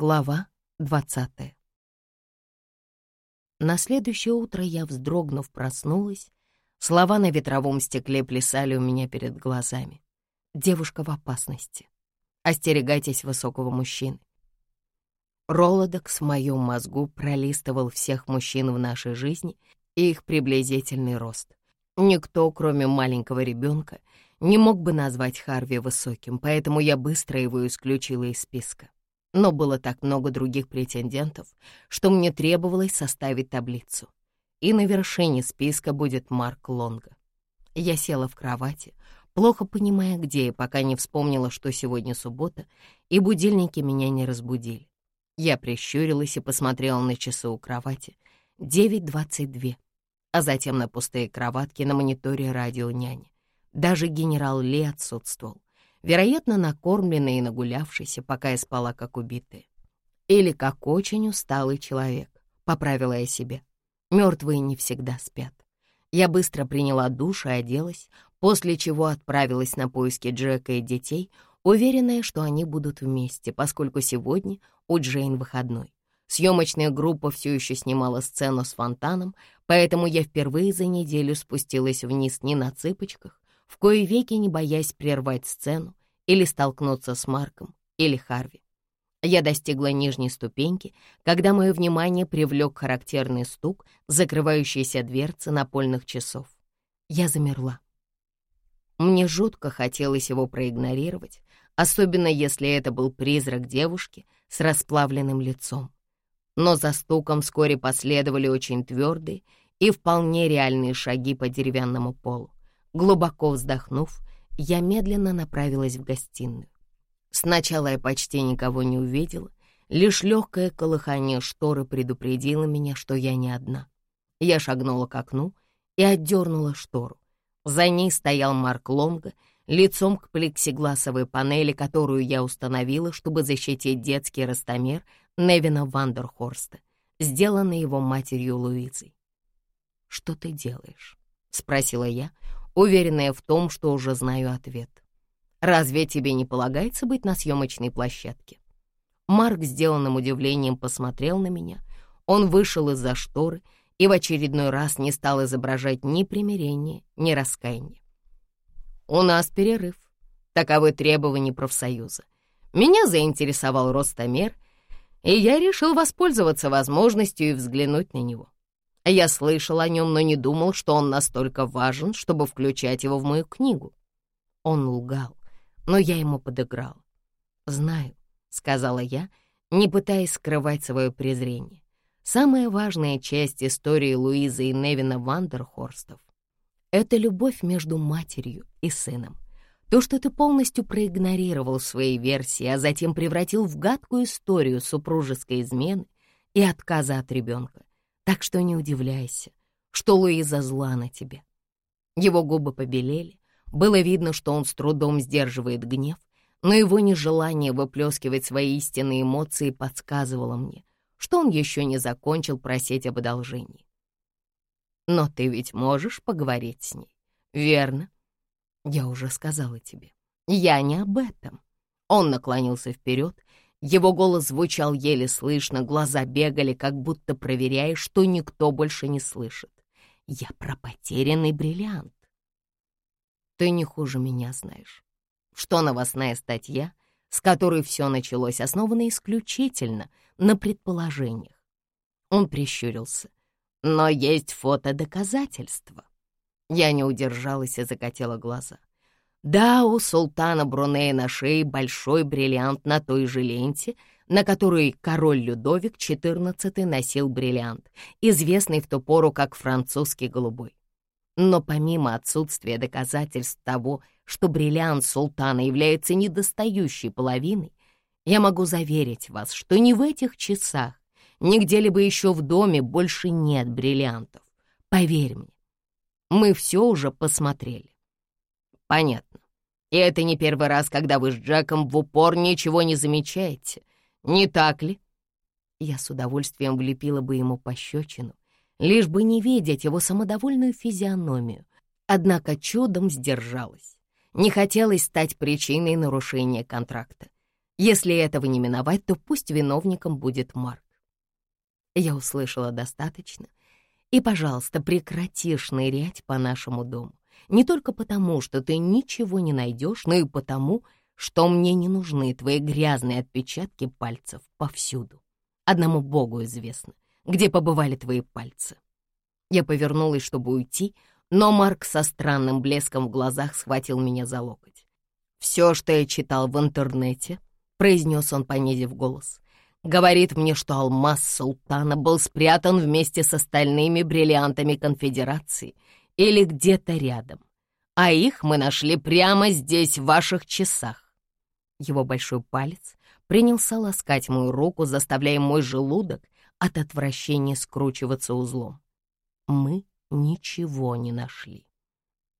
Глава 20 На следующее утро я, вздрогнув, проснулась. Слова на ветровом стекле плясали у меня перед глазами. Девушка в опасности. Остерегайтесь высокого мужчины. Ролодокс в моем мозгу пролистывал всех мужчин в нашей жизни и их приблизительный рост. Никто, кроме маленького ребенка, не мог бы назвать Харви высоким, поэтому я быстро его исключила из списка. Но было так много других претендентов, что мне требовалось составить таблицу. И на вершине списка будет Марк Лонга. Я села в кровати, плохо понимая, где, пока не вспомнила, что сегодня суббота, и будильники меня не разбудили. Я прищурилась и посмотрела на часы у кровати. 9.22, а затем на пустые кроватки на мониторе радио няни. Даже генерал Ли отсутствовал вероятно, накормленный и нагулявшийся, пока я спала как убитая. Или как очень усталый человек, поправила я себе. Мертвые не всегда спят. Я быстро приняла душ и оделась, после чего отправилась на поиски Джека и детей, уверенная, что они будут вместе, поскольку сегодня у Джейн выходной. Съемочная группа все еще снимала сцену с фонтаном, поэтому я впервые за неделю спустилась вниз не на цыпочках, в кои веки не боясь прервать сцену или столкнуться с Марком или Харви. Я достигла нижней ступеньки, когда мое внимание привлек характерный стук закрывающейся дверцы напольных часов. Я замерла. Мне жутко хотелось его проигнорировать, особенно если это был призрак девушки с расплавленным лицом. Но за стуком вскоре последовали очень твердые и вполне реальные шаги по деревянному полу. Глубоко вздохнув, я медленно направилась в гостиную. Сначала я почти никого не увидела, лишь легкое колыхание шторы предупредило меня, что я не одна. Я шагнула к окну и отдернула штору. За ней стоял Марк Лонга, лицом к плексигласовой панели, которую я установила, чтобы защитить детский ростомер Невина Вандерхорста, сделанный его матерью Луизой. «Что ты делаешь?» — спросила я, уверенная в том, что уже знаю ответ. «Разве тебе не полагается быть на съемочной площадке?» Марк сделанным удивлением посмотрел на меня. Он вышел из-за шторы и в очередной раз не стал изображать ни примирения, ни раскаяния. «У нас перерыв. Таковы требования профсоюза. Меня заинтересовал ростомер, и я решил воспользоваться возможностью и взглянуть на него. Я слышал о нем, но не думал, что он настолько важен, чтобы включать его в мою книгу. Он лгал, но я ему подыграл. «Знаю», — сказала я, не пытаясь скрывать свое презрение. Самая важная часть истории Луизы и Невина Вандерхорстов — это любовь между матерью и сыном. То, что ты полностью проигнорировал в своей версии, а затем превратил в гадкую историю супружеской измены и отказа от ребенка. Так что не удивляйся, что Луиза зла на тебе. Его губы побелели, было видно, что он с трудом сдерживает гнев, но его нежелание выплескивать свои истинные эмоции подсказывало мне, что он еще не закончил просить об одолжении. «Но ты ведь можешь поговорить с ней, верно?» «Я уже сказала тебе. Я не об этом». Он наклонился вперед его голос звучал еле слышно, глаза бегали, как будто проверяя, что никто больше не слышит. «Я про потерянный бриллиант». «Ты не хуже меня знаешь, что новостная статья, с которой все началось, основана исключительно на предположениях». Он прищурился. «Но есть фотодоказательства». Я не удержалась и закатила глаза. Да, у султана Брунея на шее большой бриллиант на той же ленте, на которой король Людовик XIV носил бриллиант, известный в ту пору как французский голубой. Но помимо отсутствия доказательств того, что бриллиант султана является недостающей половиной, я могу заверить вас, что ни в этих часах, ни где-либо еще в доме больше нет бриллиантов. Поверь мне, мы все уже посмотрели. Понятно. И это не первый раз, когда вы с Джеком в упор ничего не замечаете. Не так ли? Я с удовольствием влепила бы ему пощечину, лишь бы не видеть его самодовольную физиономию. Однако чудом сдержалась. Не хотелось стать причиной нарушения контракта. Если этого не миновать, то пусть виновником будет Марк. Я услышала достаточно. И, пожалуйста, прекрати шнырять по нашему дому. Не только потому, что ты ничего не найдешь, но и потому, что мне не нужны твои грязные отпечатки пальцев повсюду. Одному Богу известно, где побывали твои пальцы. Я повернулась, чтобы уйти, но Марк со странным блеском в глазах схватил меня за локоть. «Все, что я читал в интернете», — произнес он, понизив голос, говорит мне, что алмаз султана был спрятан вместе с остальными бриллиантами конфедерации или где-то рядом, а их мы нашли прямо здесь, в ваших часах. Его большой палец принялся ласкать мою руку, заставляя мой желудок от отвращения скручиваться узлом. Мы ничего не нашли.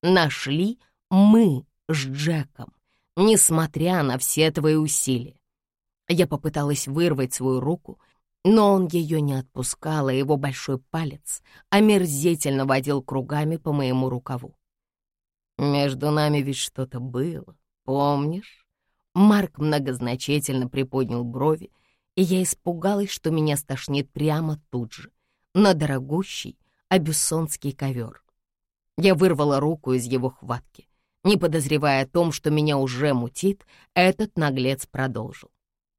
Нашли мы с Джеком, несмотря на все твои усилия. Я попыталась вырвать свою руку, но он ее не отпускал, а его большой палец омерзительно водил кругами по моему рукаву. Между нами ведь что-то было, помнишь? Марк многозначительно приподнял брови, и я испугалась, что меня стошнит прямо тут же, на дорогущий абюссонский ковер. Я вырвала руку из его хватки. Не подозревая о том, что меня уже мутит, этот наглец продолжил.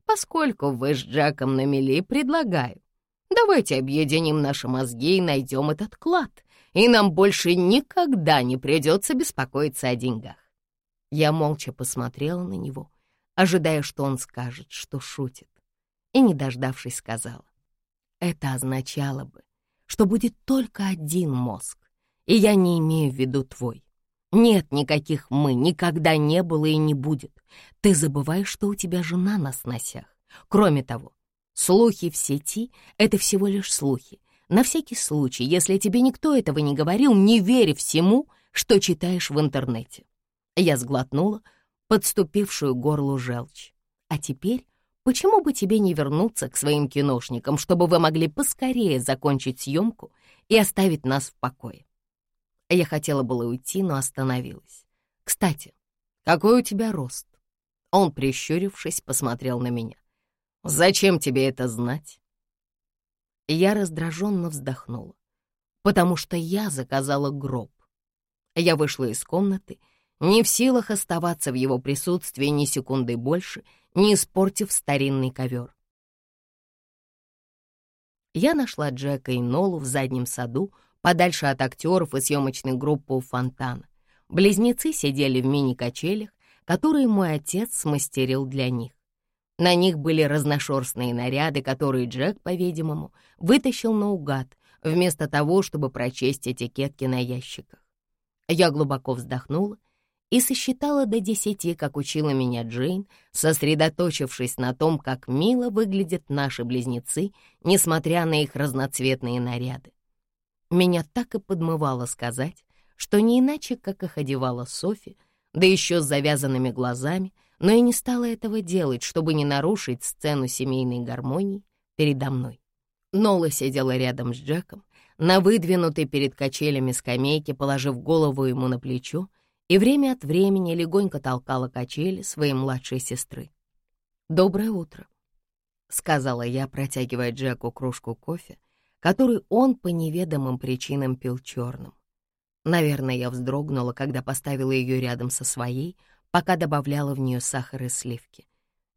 «Поскольку вы с Джеком на мели, предлагаю. Давайте объединим наши мозги и найдем этот клад, и нам больше никогда не придется беспокоиться о деньгах». Я молча посмотрела на него, ожидая, что он скажет, что шутит, и, не дождавшись, сказала. Это означало бы, что будет только один мозг, и я не имею в виду твой. Нет никаких «мы», никогда не было и не будет. Ты забываешь, что у тебя жена на сносях. Кроме того, слухи в сети — это всего лишь слухи. На всякий случай, если тебе никто этого не говорил, не верь всему, что читаешь в интернете. Я сглотнула подступившую горлу желчь. А теперь Почему бы тебе не вернуться к своим киношникам, чтобы вы могли поскорее закончить съемку и оставить нас в покое? Я хотела было уйти, но остановилась. Кстати, какой у тебя рост? Он, прищурившись, посмотрел на меня. Зачем тебе это знать? Я раздраженно вздохнула, потому что я заказала гроб. Я вышла из комнаты, не в силах оставаться в его присутствии ни секунды больше — не испортив старинный ковер. Я нашла Джека и Нолу в заднем саду, подальше от актеров и съемочной группы у фонтана. Близнецы сидели в мини-качелях, которые мой отец смастерил для них. На них были разношерстные наряды, которые Джек, по-видимому, вытащил наугад, вместо того, чтобы прочесть этикетки на ящиках. Я глубоко вздохнула и сосчитала до десяти, как учила меня Джейн, сосредоточившись на том, как мило выглядят наши близнецы, несмотря на их разноцветные наряды. Меня так и подмывало сказать, что не иначе, как их одевала Софи, да еще с завязанными глазами, но я не стала этого делать, чтобы не нарушить сцену семейной гармонии передо мной. Нола сидела рядом с Джеком, на выдвинутой перед качелями скамейке, положив голову ему на плечо, и время от времени легонько толкала качели своей младшей сестры. «Доброе утро», — сказала я, протягивая Джеку кружку кофе, который он по неведомым причинам пил черным. Наверное, я вздрогнула, когда поставила ее рядом со своей, пока добавляла в нее сахар и сливки.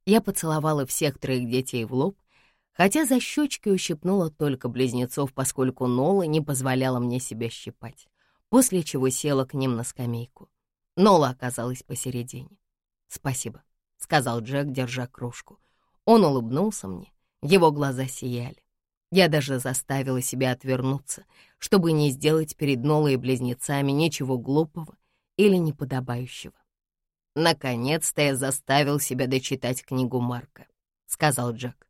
Я поцеловала всех троих детей в лоб, хотя за щечки ущипнула только близнецов, поскольку Нола не позволяла мне себя щипать, после чего села к ним на скамейку. Нола оказалась посередине. «Спасибо», — сказал Джек, держа кружку. Он улыбнулся мне, его глаза сияли. Я даже заставила себя отвернуться, чтобы не сделать перед Нолой и близнецами ничего глупого или неподобающего. «Наконец-то я заставил себя дочитать книгу Марка», — сказал Джек.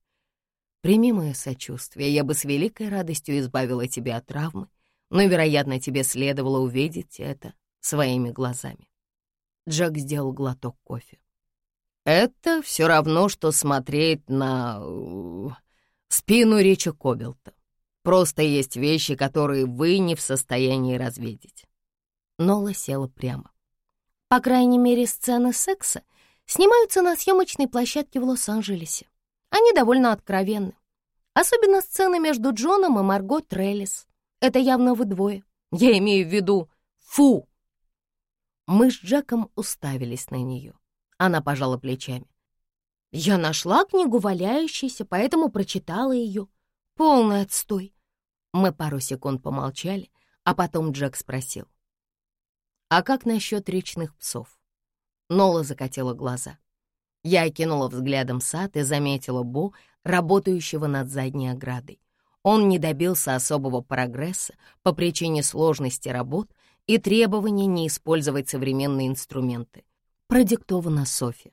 «Прими мое сочувствие, я бы с великой радостью избавила тебя от травмы, но, вероятно, тебе следовало увидеть это своими глазами. Джек сделал глоток кофе. «Это все равно, что смотреть на... Спину Рича Кобелта. Просто есть вещи, которые вы не в состоянии развидеть». Нола села прямо. «По крайней мере, сцены секса снимаются на съемочной площадке в Лос-Анджелесе. Они довольно откровенны. Особенно сцены между Джоном и Марго Треллис. Это явно вы двое. Я имею в виду «фу». Мы с Джеком уставились на нее. Она пожала плечами. Я нашла книгу валяющейся, поэтому прочитала ее. Полный отстой. Мы пару секунд помолчали, а потом Джек спросил. «А как насчет речных псов?» Нола закатила глаза. Я окинула взглядом сад и заметила Бо, работающего над задней оградой. Он не добился особого прогресса по причине сложности работ и требования не использовать современные инструменты. Продиктовано Софи.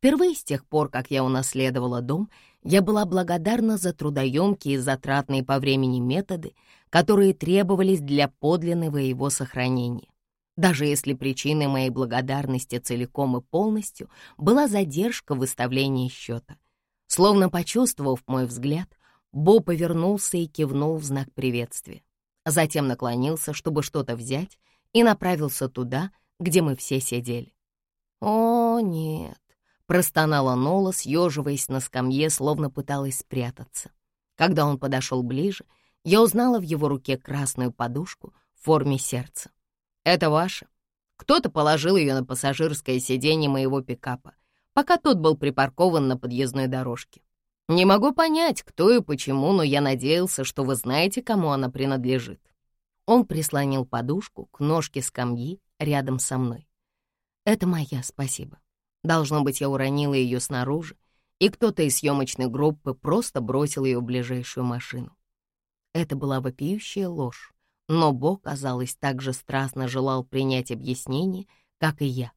Впервые с тех пор, как я унаследовала дом, я была благодарна за трудоемкие и затратные по времени методы, которые требовались для подлинного его сохранения. Даже если причиной моей благодарности целиком и полностью была задержка в выставлении счета. Словно почувствовав мой взгляд, Бо повернулся и кивнул в знак приветствия. Затем наклонился, чтобы что-то взять, и направился туда, где мы все сидели. «О, нет, Простонала Нола, съеживаясь на скамье, словно пыталась спрятаться. Когда он подошел ближе, я узнала в его руке красную подушку в форме сердца. «Это ваша?» Кто-то положил ее на пассажирское сиденье моего пикапа, пока тот был припаркован на подъездной дорожке. Не могу понять, кто и почему, но я надеялся, что вы знаете, кому она принадлежит. Он прислонил подушку к ножке скамьи рядом со мной. «Это моя, спасибо». Должно быть, я уронила ее снаружи, и кто-то из съемочной группы просто бросил ее в ближайшую машину. Это была вопиющая ложь, но Бог, казалось, так же страстно желал принять объяснение, как и я.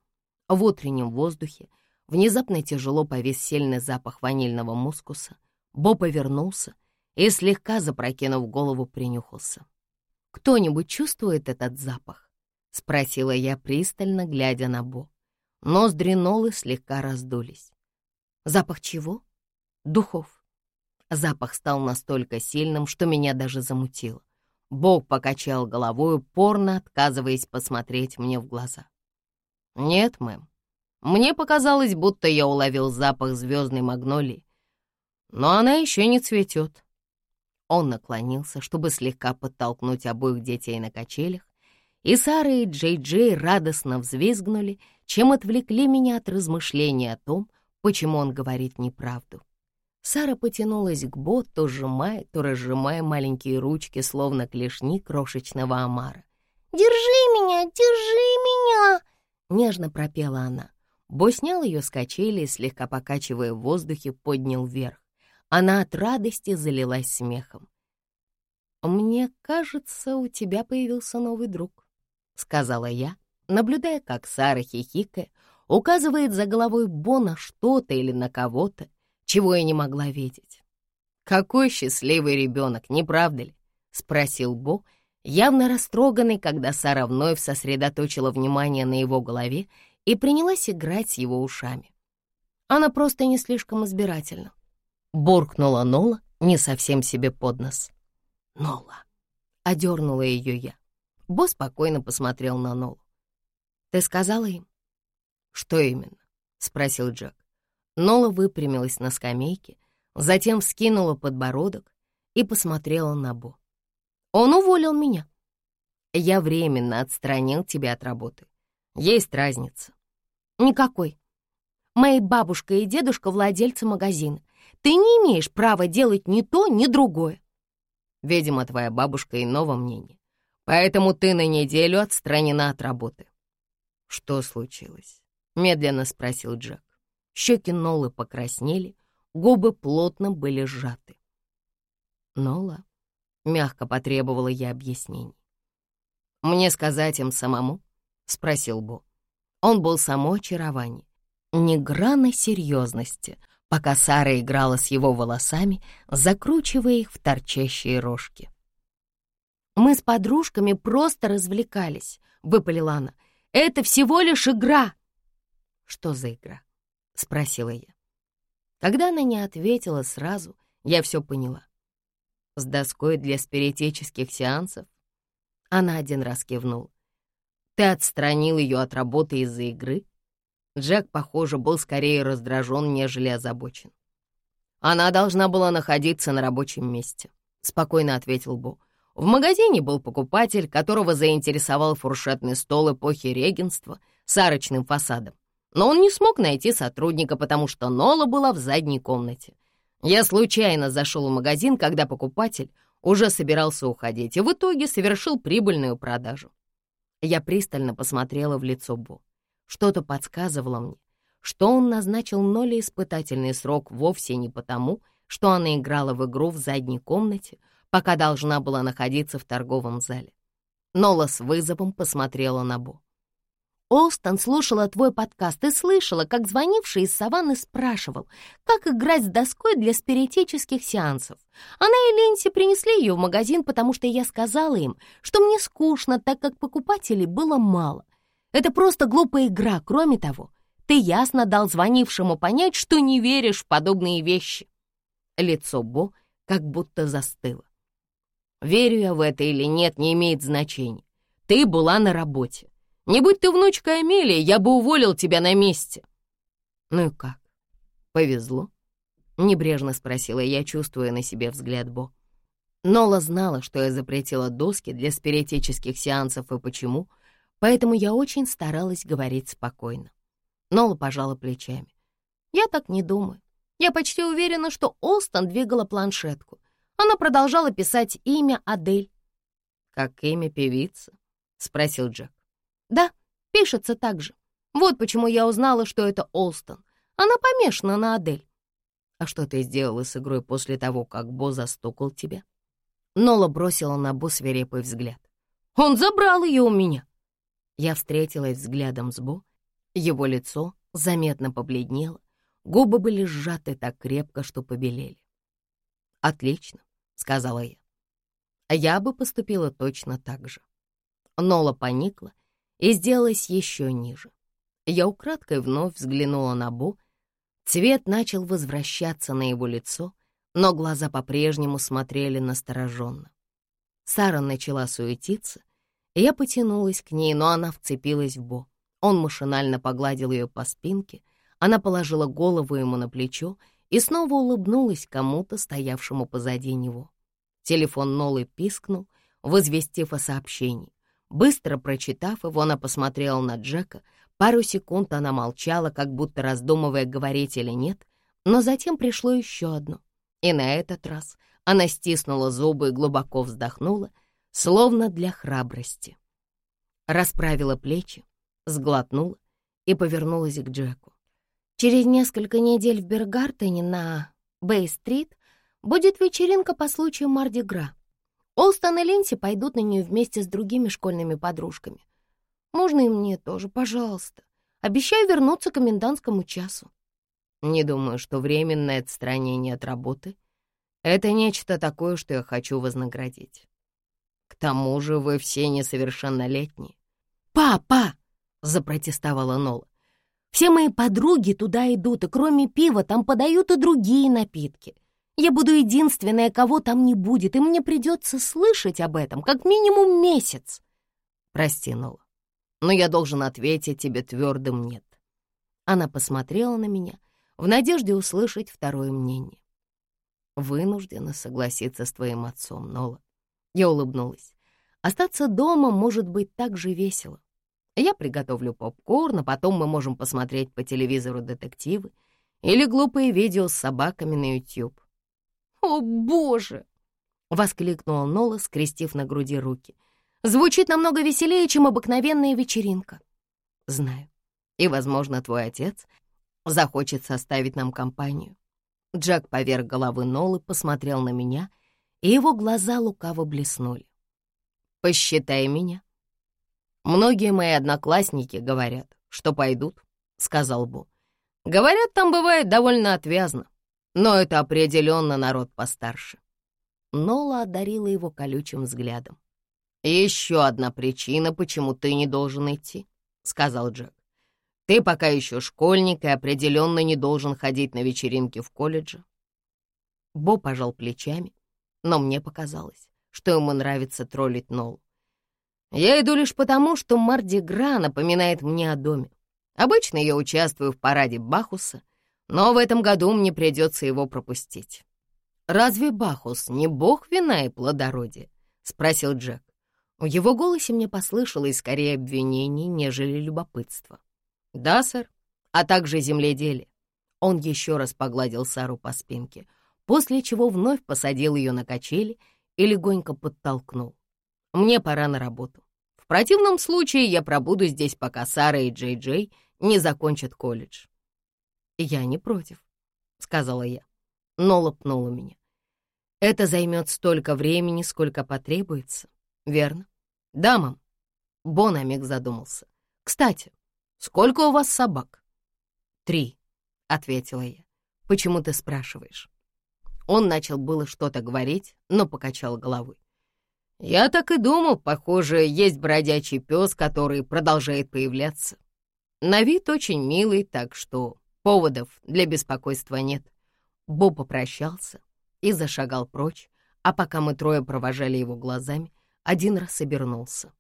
В утреннем воздухе внезапно тяжело повис сильный запах ванильного мускуса. Бо повернулся и, слегка запрокинув голову, принюхался. «Кто-нибудь чувствует этот запах?» — спросила я, пристально глядя на Бо. Ноздри Нолы слегка раздулись. Запах чего? Духов. Запах стал настолько сильным, что меня даже замутило. Бог покачал головой, упорно отказываясь посмотреть мне в глаза. «Нет, мэм. Мне показалось, будто я уловил запах звездной магнолии. Но она еще не цветет». Он наклонился, чтобы слегка подтолкнуть обоих детей на качелях, и Сара и Джей-Джей радостно взвизгнули, чем отвлекли меня от размышления о том, почему он говорит неправду. Сара потянулась к Бо, то сжимая, то разжимая маленькие ручки, словно клешни крошечного омара. «Держи меня, держи меня!» — нежно пропела она. Бо снял ее с качели слегка покачивая в воздухе, поднял вверх. Она от радости залилась смехом. «Мне кажется, у тебя появился новый друг». — сказала я, наблюдая, как Сара хихикая указывает за головой Бо на что-то или на кого-то, чего я не могла видеть. «Какой счастливый ребенок, не правда ли?» — спросил Бо, явно растроганный, когда Сара вновь сосредоточила внимание на его голове и принялась играть с его ушами. Она просто не слишком избирательна. Буркнула Нола не совсем себе под нос. «Нола!» — одернула ее я. Бо спокойно посмотрел на Нолу. «Ты сказала им?» «Что именно?» — спросил Джек. Нола выпрямилась на скамейке, затем вскинула подбородок и посмотрела на Бо. «Он уволил меня. Я временно отстранил тебя от работы. Есть разница». «Никакой. Мои бабушка и дедушка владельцы магазина. Ты не имеешь права делать ни то, ни другое». Видимо, твоя бабушка иного мнения. Поэтому ты на неделю отстранена от работы». «Что случилось?» — медленно спросил Джек. Щеки Нолы покраснели, губы плотно были сжаты. «Нола?» — мягко потребовала я объяснений. «Мне сказать им самому?» — спросил Бо. Он был само очарование, ни грана серьезности, пока Сара играла с его волосами, закручивая их в торчащие рожки. «Мы с подружками просто развлекались», — выпалила она. «Это всего лишь игра». «Что за игра?» — спросила я. Когда она не ответила сразу, я все поняла. «С доской для спиритических сеансов?» Она один раз кивнула. «Ты отстранил ее от работы из-за игры?» Джек, похоже, был скорее раздражен, нежели озабочен. «Она должна была находиться на рабочем месте», — спокойно ответил Бо. В магазине был покупатель, которого заинтересовал фуршетный стол эпохи регенства с арочным фасадом. Но он не смог найти сотрудника, потому что Нола была в задней комнате. Я случайно зашел в магазин, когда покупатель уже собирался уходить, и в итоге совершил прибыльную продажу. Я пристально посмотрела в лицо Бо. Что-то подсказывало мне, что он назначил Ноле испытательный срок вовсе не потому, что она играла в игру в задней комнате, пока должна была находиться в торговом зале. Нола с вызовом посмотрела на Бо. Олстон слушала твой подкаст и слышала, как звонивший из саванны спрашивал, как играть с доской для спиритических сеансов. Она и Ленси принесли ее в магазин, потому что я сказала им, что мне скучно, так как покупателей было мало. Это просто глупая игра, кроме того. Ты ясно дал звонившему понять, что не веришь в подобные вещи. Лицо Бо как будто застыло. Верю я в это или нет, не имеет значения. Ты была на работе. Не будь ты внучкой Амелии, я бы уволил тебя на месте». «Ну и как? Повезло?» — небрежно спросила я, чувствуя на себе взгляд Бо. Нола знала, что я запретила доски для спиритических сеансов и почему, поэтому я очень старалась говорить спокойно. Нола пожала плечами. «Я так не думаю. Я почти уверена, что Олстон двигала планшетку. Она продолжала писать имя Адель». «Как имя певицы?» — спросил Джек. Да, пишется так же. Вот почему я узнала, что это Олстон. Она помешана на Адель. А что ты сделала с игрой после того, как Бо застукал тебя? Нола бросила на Бо свирепый взгляд. Он забрал ее у меня. Я встретилась взглядом с Бо. Его лицо заметно побледнело. Губы были сжаты так крепко, что побелели. «Отлично», — сказала я. Я бы поступила точно так же. Нола поникла и сделалась еще ниже. Я украдкой вновь взглянула на Бу. Цвет начал возвращаться на его лицо, но глаза по-прежнему смотрели настороженно. Сара начала суетиться, и я потянулась к ней, но она вцепилась в Бо. Он машинально погладил ее по спинке, она положила голову ему на плечо и снова улыбнулась кому-то, стоявшему позади него. Телефон Нолы пискнул, возвестив о сообщении. Быстро прочитав его, она посмотрела на Джека. Пару секунд она молчала, как будто раздумывая, говорить или нет, но затем пришло еще одно. И на этот раз она стиснула зубы и глубоко вздохнула, словно для храбрости. Расправила плечи, сглотнула и повернулась к Джеку. «Через несколько недель в Бергартене на Бэй-стрит будет вечеринка по случаю Марди-Гра. Олстон и Линси пойдут на нее вместе с другими школьными подружками. Можно и мне тоже, пожалуйста. Обещаю вернуться к комендантскому часу. Не думаю, что временное отстранение от работы — это нечто такое, что я хочу вознаградить. К тому же вы все несовершеннолетние. «Папа!» — запротестовала Нола. «Все мои подруги туда идут, и кроме пива там подают и другие напитки. Я буду единственная, кого там не будет, и мне придется слышать об этом как минимум месяц. Прости, Нола, но я должен ответить тебе твердым «нет». Она посмотрела на меня в надежде услышать второе мнение. Вынуждена согласиться с твоим отцом, Нола. Я улыбнулась. Остаться дома может быть так же весело. Я приготовлю попкорн, а потом мы можем посмотреть по телевизору детективы или глупые видео с собаками на YouTube. «О, боже!» — воскликнула Нола, скрестив на груди руки. «Звучит намного веселее, чем обыкновенная вечеринка». «Знаю. И, возможно, твой отец захочет составить нам компанию». Джек поверх головы Нолы посмотрел на меня, и его глаза лукаво блеснули. «Посчитай меня». «Многие мои одноклассники говорят, что пойдут», — сказал Бо. «Говорят, там бывает довольно отвязно. Но это определенно народ постарше. Нола одарила его колючим взглядом. «Еще одна причина, почему ты не должен идти», — сказал Джек. «Ты пока еще школьник и определенно не должен ходить на вечеринки в колледже». Бо пожал плечами, но мне показалось, что ему нравится троллить Нолу. «Я иду лишь потому, что Марди Гра напоминает мне о доме. Обычно я участвую в параде Бахуса, но в этом году мне придется его пропустить. «Разве Бахус не бог вина и плодородия?» — спросил Джек. В его голосе мне послышалось скорее обвинение, нежели любопытство. «Да, сэр, а также земледелие». Он еще раз погладил Сару по спинке, после чего вновь посадил ее на качели и легонько подтолкнул. «Мне пора на работу. В противном случае я пробуду здесь, пока Сара и Джей-Джей не закончат колледж». «Я не против», — сказала я но лопнула меня. Это займет столько времени, сколько потребуется, верно? Да, мам. Бо на миг задумался. Кстати, сколько у вас собак? Три, ответила я. Почему ты спрашиваешь? Он начал было что-то говорить, но покачал головой. Я так и думал, похоже, есть бродячий пес, который продолжает появляться. На вид очень милый, так что поводов для беспокойства нет. Бо попрощался и зашагал прочь, а пока мы трое провожали его глазами, один раз обернулся.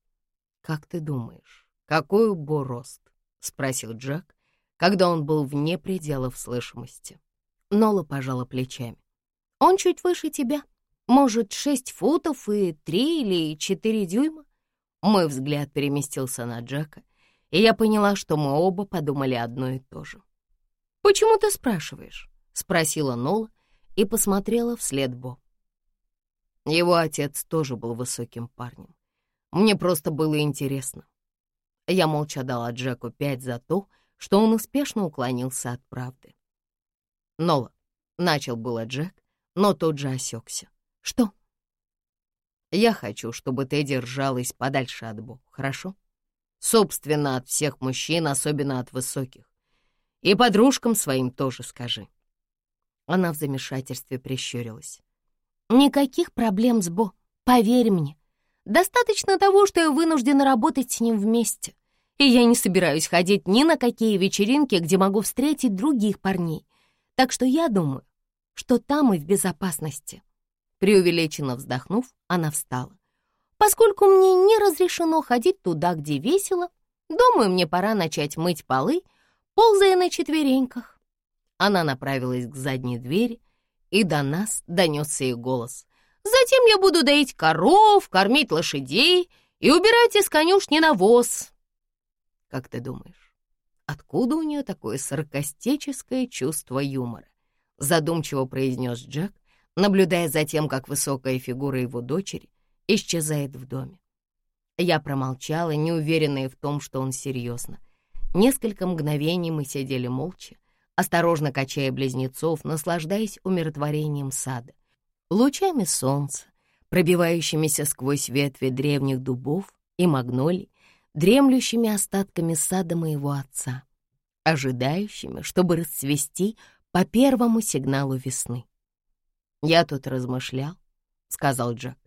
«Как ты думаешь, какой у Бо рост?» — спросил Джек, когда он был вне пределов слышимости. Нола пожала плечами. «Он чуть выше тебя. Может, шесть футов и три или четыре дюйма?» Мой взгляд переместился на Джека, и я поняла, что мы оба подумали одно и то же. «Почему ты спрашиваешь?» — спросила Нола и посмотрела вслед Бо. Его отец тоже был высоким парнем. Мне просто было интересно. Я молча дала Джеку пять за то, что он успешно уклонился от правды. «Нола», — начал было Джек, но тут же осекся. «Что?» «Я хочу, чтобы ты держалась подальше от Бо, хорошо? Собственно, от всех мужчин, особенно от высоких. И подружкам своим тоже скажи. Она в замешательстве прищурилась. «Никаких проблем с Бо, поверь мне. Достаточно того, что я вынуждена работать с ним вместе. И я не собираюсь ходить ни на какие вечеринки, где могу встретить других парней. Так что я думаю, что там и в безопасности». Преувеличенно вздохнув, она встала. «Поскольку мне не разрешено ходить туда, где весело, думаю, мне пора начать мыть полы, ползая на четвереньках. Она направилась к задней двери, и до нас донесся ее голос. «Затем я буду доить коров, кормить лошадей и убирать из конюшни навоз». Как ты думаешь, откуда у нее такое саркастическое чувство юмора? Задумчиво произнес Джек, наблюдая за тем, как высокая фигура его дочери исчезает в доме. Я промолчала, неуверенная в том, что он серьезно. Несколько мгновений мы сидели молча, осторожно качая близнецов, наслаждаясь умиротворением сада, лучами солнца, пробивающимися сквозь ветви древних дубов и магнолий, дремлющими остатками сада моего отца, ожидающими, чтобы расцвести по первому сигналу весны. «Я тут размышлял», — сказал Джек.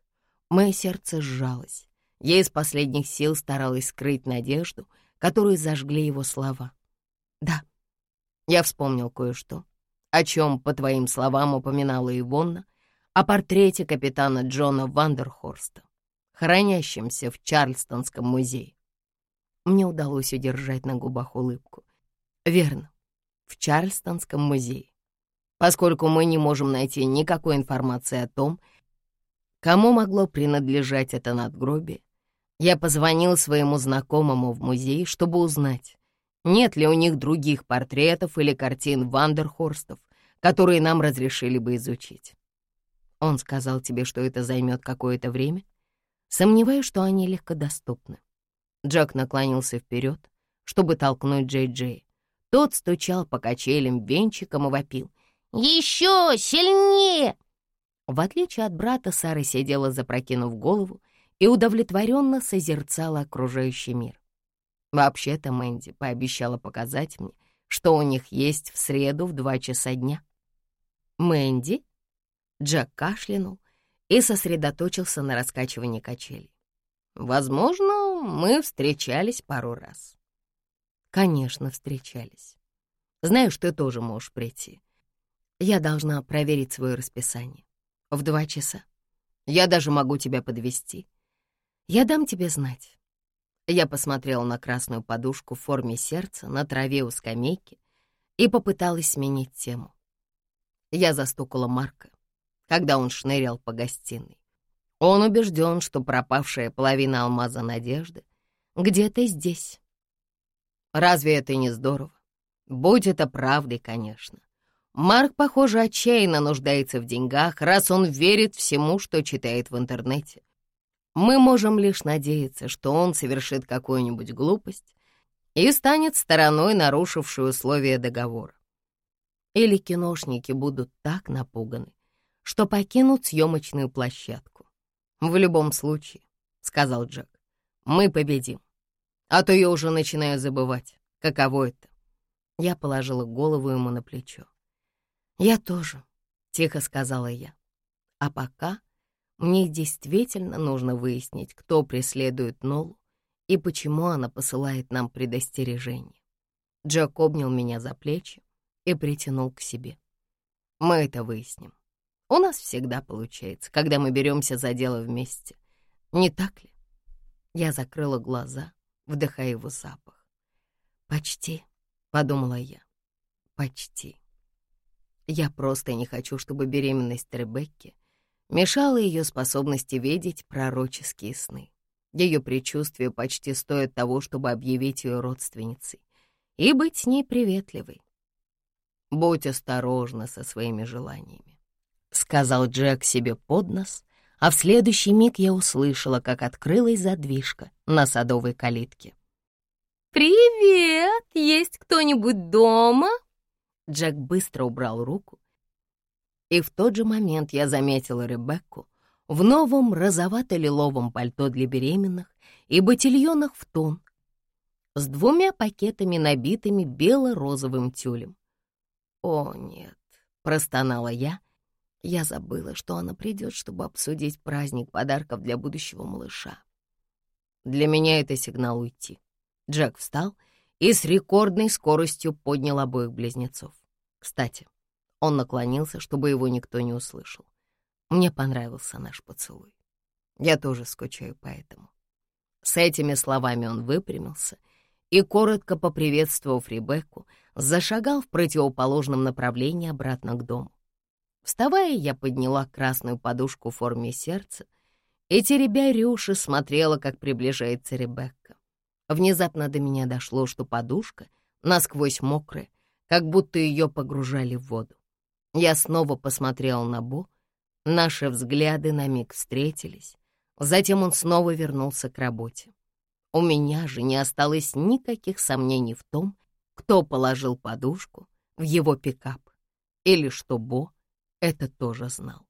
Мое сердце сжалось. Я из последних сил старалась скрыть надежду, которую зажгли его слова. «Да», я вспомнил кое-что, о чем, по твоим словам, упоминала Ивонна, о портрете капитана Джона Вандерхорста, хранящемся в Чарльстонском музее. Мне удалось удержать на губах улыбку. Верно, в Чарльстонском музее. Поскольку мы не можем найти никакой информации о том, кому могло принадлежать это надгробие, я позвонил своему знакомому в музей, чтобы узнать, нет ли у них других портретов или картин Вандерхорстов, которые нам разрешили бы изучить. Он сказал тебе, что это займет какое-то время? Сомневаюсь, что они легкодоступны. Джек наклонился вперед, чтобы толкнуть Джей-Джей. Тот стучал по качелям венчиком и вопил. «Еще сильнее!» В отличие от брата, Сара сидела, запрокинув голову, и удовлетворенно созерцала окружающий мир. Вообще-то Мэнди пообещала показать мне, что у них есть в среду в два часа дня. «Мэнди?» Джек кашлянул и сосредоточился на раскачивании качелей. «Возможно, мы встречались пару раз». «Конечно, встречались. Знаешь, ты тоже можешь прийти. Я должна проверить свое расписание. В два часа. Я даже могу тебя подвести. Я дам тебе знать. Я посмотрела на красную подушку в форме сердца на траве у скамейки и попыталась сменить тему. Я застукала Марка, когда он шнырял по гостиной. Он убежден, что пропавшая половина алмаза надежды где-то здесь. Разве это не здорово? Будь это правдой, конечно. Марк, похоже, отчаянно нуждается в деньгах, раз он верит всему, что читает в интернете. Мы можем лишь надеяться, что он совершит какую-нибудь глупость и станет стороной, нарушившей условия договора. Или киношники будут так напуганы, что покинут съемочную площадку. В любом случае, — сказал Джек, — мы победим. А то я уже начинаю забывать, каково это. Я положила голову ему на плечо. «Я тоже», — тихо сказала я. «А пока мне действительно нужно выяснить, кто преследует Нолу и почему она посылает нам предостережение». Джек обнял меня за плечи и притянул к себе. «Мы это выясним. У нас всегда получается, когда мы беремся за дело вместе. Не так ли?» Я закрыла глаза, вдыхая его запах. «Почти», — подумала я, — «почти». Я просто не хочу, чтобы беременность Ребекки мешала ее способности видеть пророческие сны. Ее предчувствия почти стоят того, чтобы объявить ее родственницей и быть с ней приветливой. «Будь осторожна со своими желаниями», — сказал Джек себе под нос, а в следующий миг я услышала, как открылась задвижка на садовой калитке. «Привет! Есть кто-нибудь дома?» Джек быстро убрал руку, и в тот же момент я заметила Ребекку в новом розовато-лиловом пальто для беременных и ботильонах в тон с двумя пакетами, набитыми бело-розовым тюлем. «О, нет!» — простонала я. Я забыла, что она придет, чтобы обсудить праздник подарков для будущего малыша. Для меня это сигнал уйти. Джек встал и с рекордной скоростью поднял обоих близнецов. Кстати, он наклонился, чтобы его никто не услышал. Мне понравился наш поцелуй. Я тоже скучаю по этому. С этими словами он выпрямился и, коротко поприветствовав Ребекку, зашагал в противоположном направлении обратно к дому. Вставая, я подняла красную подушку в форме сердца и, теребя рюши, смотрела, как приближается Ребекка. Внезапно до меня дошло, что подушка насквозь мокрая, как будто ее погружали в воду. Я снова посмотрел на Бо, наши взгляды на миг встретились, затем он снова вернулся к работе. У меня же не осталось никаких сомнений в том, кто положил подушку в его пикап, или что Бо это тоже знал.